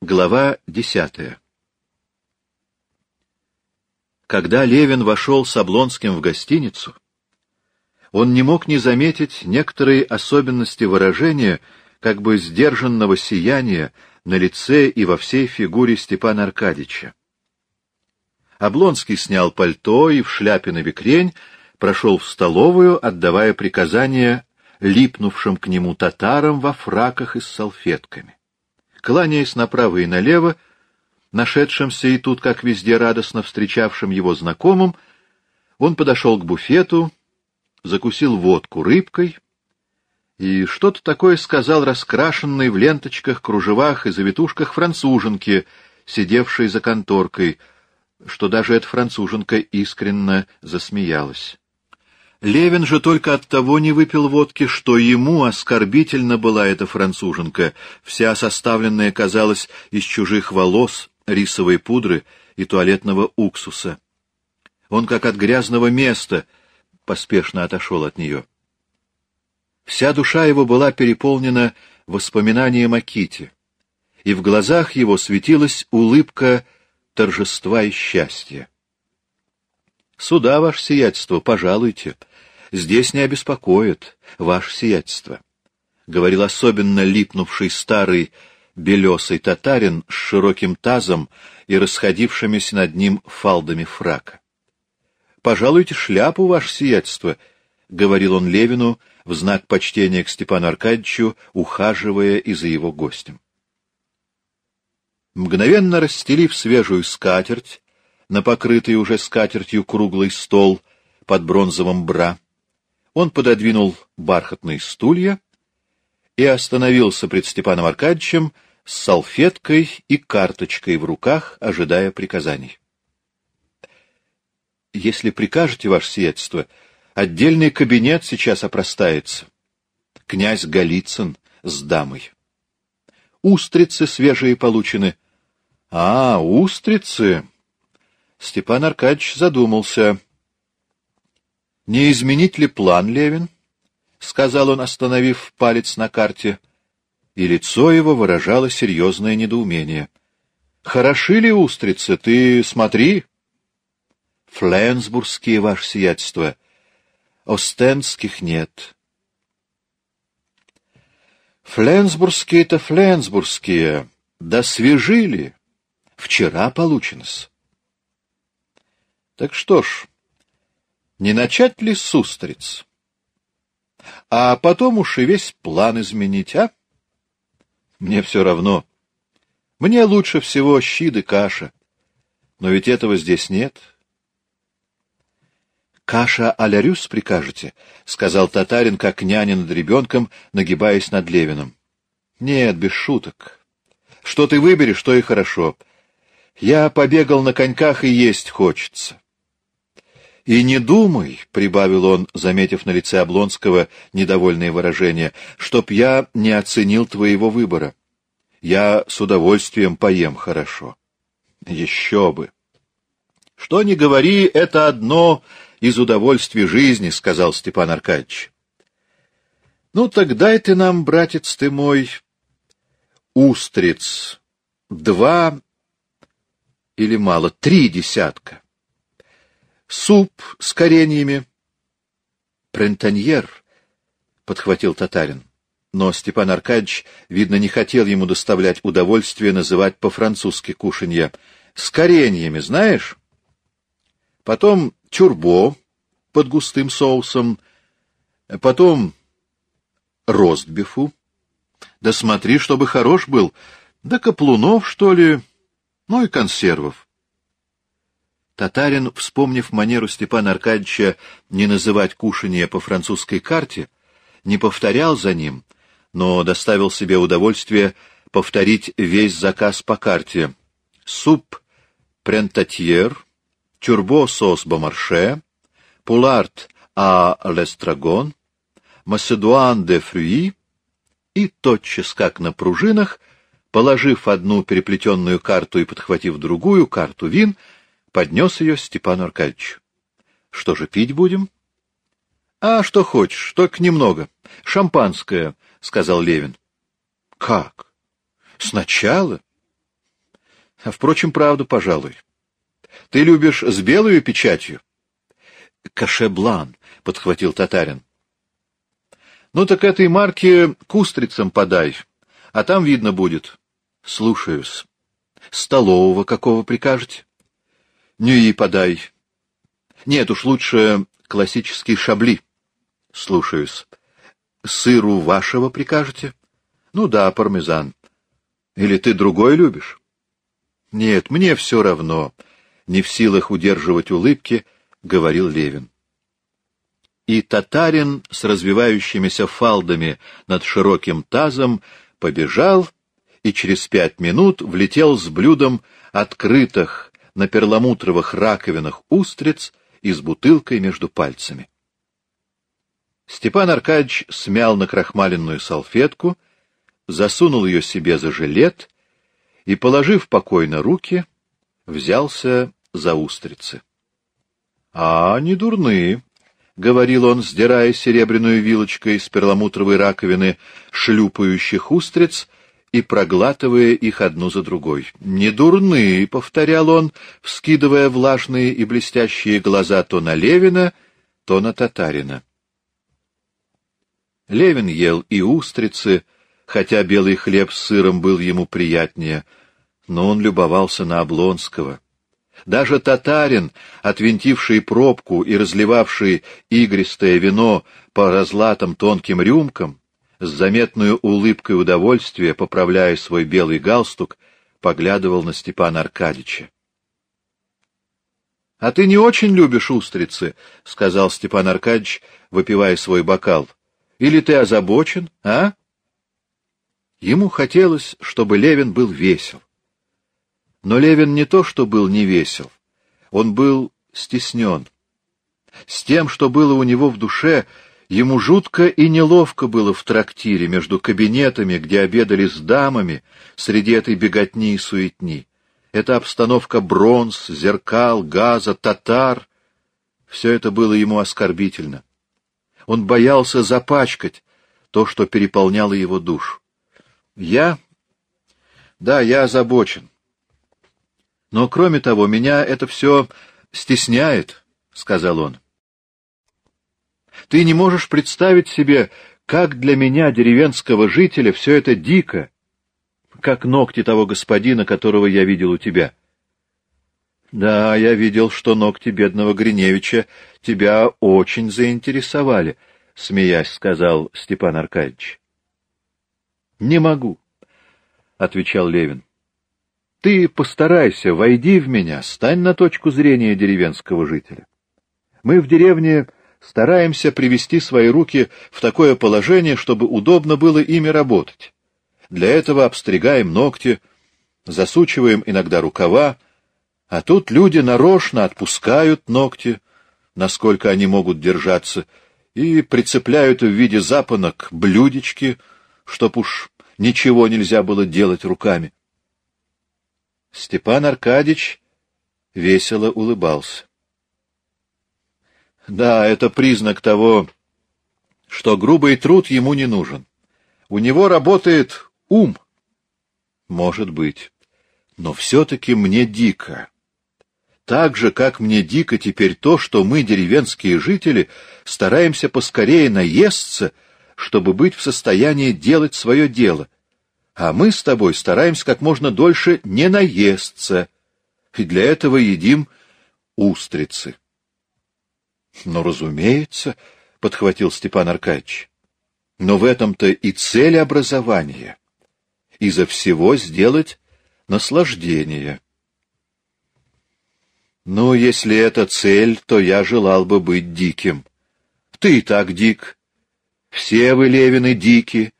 Глава десятая Когда Левин вошел с Облонским в гостиницу, он не мог не заметить некоторые особенности выражения, как бы сдержанного сияния на лице и во всей фигуре Степана Аркадьевича. Облонский снял пальто и в шляпе на бекрень прошел в столовую, отдавая приказания липнувшим к нему татарам во фраках и с салфетками. Кланяясь направо и налево, нашедшимся и тут, как везде, радостно встречавшим его знакомым, он подошел к буфету, закусил водку рыбкой и что-то такое сказал раскрашенной в ленточках, кружевах и завитушках француженке, сидевшей за конторкой, что даже эта француженка искренне засмеялась. Левин же только от того не выпил водки, что ему оскорбительно была эта француженка, вся составленная, казалось, из чужих волос, рисовой пудры и туалетного уксуса. Он, как от грязного места, поспешно отошел от нее. Вся душа его была переполнена воспоминанием о Ките, и в глазах его светилась улыбка торжества и счастья. «Сюда, ваше сиятельство, пожалуйте. Здесь не обеспокоит ваше сиятельство», — говорил особенно липнувший старый белесый татарин с широким тазом и расходившимися над ним фалдами фрака. «Пожалуйте шляпу, ваше сиятельство», — говорил он Левину в знак почтения к Степану Аркадьевичу, ухаживая и за его гостем. Мгновенно расстелив свежую скатерть, на покрытый уже скатертью круглый стол под бронзовым бра. Он пододвинул бархатные стулья и остановился пред Степаном Аркадьевичем с салфеткой и карточкой в руках, ожидая приказаний. «Если прикажете, ваше сиятельство, отдельный кабинет сейчас опростается. Князь Голицын с дамой. Устрицы свежие получены». «А, устрицы!» Степан Аркадьевич задумался. «Не изменить ли план, Левин?» — сказал он, остановив палец на карте, и лицо его выражало серьезное недоумение. «Хороши ли устрицы? Ты смотри!» «Фленсбургские, ваше сиятельство. Остенских нет». «Фленсбургские-то фленсбургские. Да свежили. Вчера получено-с». Так что ж, не начать ли с устриц? А потом уж и весь план изменить, а? Мне все равно. Мне лучше всего щи да каша. Но ведь этого здесь нет. «Каша а-ля рюс прикажете?» — сказал татарин, как няня над ребенком, нагибаясь над Левиным. «Нет, без шуток. Что ты выберешь, то и хорошо. Я побегал на коньках, и есть хочется». «И не думай», — прибавил он, заметив на лице Облонского недовольное выражение, — «чтоб я не оценил твоего выбора. Я с удовольствием поем хорошо». «Еще бы!» «Что ни говори, это одно из удовольствий жизни», — сказал Степан Аркадьевич. «Ну, так дай ты нам, братец ты мой, устриц, два или мало, три десятка» суп с кореньями. Прентаньер, — подхватил татарин. Но Степан Аркадьевич, видно, не хотел ему доставлять удовольствие называть по-французски кушанье. С кореньями, знаешь? Потом чурбо под густым соусом, потом ростбифу. Да смотри, чтобы хорош был, да каплунов, что ли, ну и консервов. Татарин, вспомнив манеру Степана Аркадьевича не называть кушанье по французской карте, не повторял за ним, но доставил себе удовольствие повторить весь заказ по карте. Суп прентатьер, тюрбо-сос бомарше, пуларт а лестрагон, маседуан де фрюи и тотчас, как на пружинах, положив одну переплетенную карту и подхватив другую карту вин, поднес ее Степану Аркадьевичу. — Что же, пить будем? — А что хочешь, только немного. Шампанское, — сказал Левин. — Как? Сначала? А, впрочем, правду, пожалуй. Ты любишь с белую печатью? Кашеблан, — подхватил татарин. Ну так этой марки кустрицам подай, а там видно будет. Слушаюсь. Столового какого прикажете? Нюи подай. Нет уж, лучше классический шабли. Слушаюсь. Сыру вашего прикажете? Ну да, пармезан. Или ты другой любишь? Нет, мне все равно. Не в силах удерживать улыбки, говорил Левин. И татарин с развивающимися фалдами над широким тазом побежал и через пять минут влетел с блюдом открытых на перламутровых раковинах устриц и с бутылкой между пальцами. Степан Аркадьевич смял накрахмаленную салфетку, засунул ее себе за жилет и, положив покойно руки, взялся за устрицы. — А, не дурные, — говорил он, сдирая серебряную вилочкой с перламутровой раковины шлюпающих устриц и проглатывая их одну за другой. «Не дурные», — повторял он, вскидывая влажные и блестящие глаза то на Левина, то на Татарина. Левин ел и устрицы, хотя белый хлеб с сыром был ему приятнее, но он любовался на Облонского. Даже татарин, отвинтивший пробку и разливавший игристое вино по разлатым тонким рюмкам, с заметной улыбкой удовольствия, поправляя свой белый галстук, поглядывал на Степана Аркадьича. — А ты не очень любишь устрицы, — сказал Степан Аркадьич, выпивая свой бокал. — Или ты озабочен, а? Ему хотелось, чтобы Левин был весел. Но Левин не то, что был не весел, он был стеснен. С тем, что было у него в душе, — Ему жутко и неловко было в трактире между кабинетами, где обедали с дамами, среди этой беготни и суетни. Эта обстановка бронз, зеркал, газа, татар — все это было ему оскорбительно. Он боялся запачкать то, что переполняло его душу. Я... Да, я озабочен. Но, кроме того, меня это все стесняет, — сказал он. Ты не можешь представить себе, как для меня, деревенского жителя, все это дико, как ногти того господина, которого я видел у тебя. Да, я видел, что ногти бедного Гриневича тебя очень заинтересовали, — смеясь сказал Степан Аркадьевич. — Не могу, — отвечал Левин. — Ты постарайся, войди в меня, стань на точку зрения деревенского жителя. Мы в деревне стараемся привести свои руки в такое положение, чтобы удобно было ими работать. Для этого обстригаем ногти, засучиваем иногда рукава, а тут люди нарочно отпускают ногти, насколько они могут держаться, и прицепляют в виде запонок блюдечки, чтоб уж ничего нельзя было делать руками. Степан Аркадьич весело улыбался. Да, это признак того, что грубый труд ему не нужен. У него работает ум. Может быть. Но все-таки мне дико. Так же, как мне дико теперь то, что мы, деревенские жители, стараемся поскорее наесться, чтобы быть в состоянии делать свое дело. А мы с тобой стараемся как можно дольше не наесться, и для этого едим устрицы. — Ну, разумеется, — подхватил Степан Аркадьевич. — Но в этом-то и цель образования. Изо всего сделать наслаждение. Ну, если это цель, то я желал бы быть диким. Ты и так дик. Все вы, Левины, дики,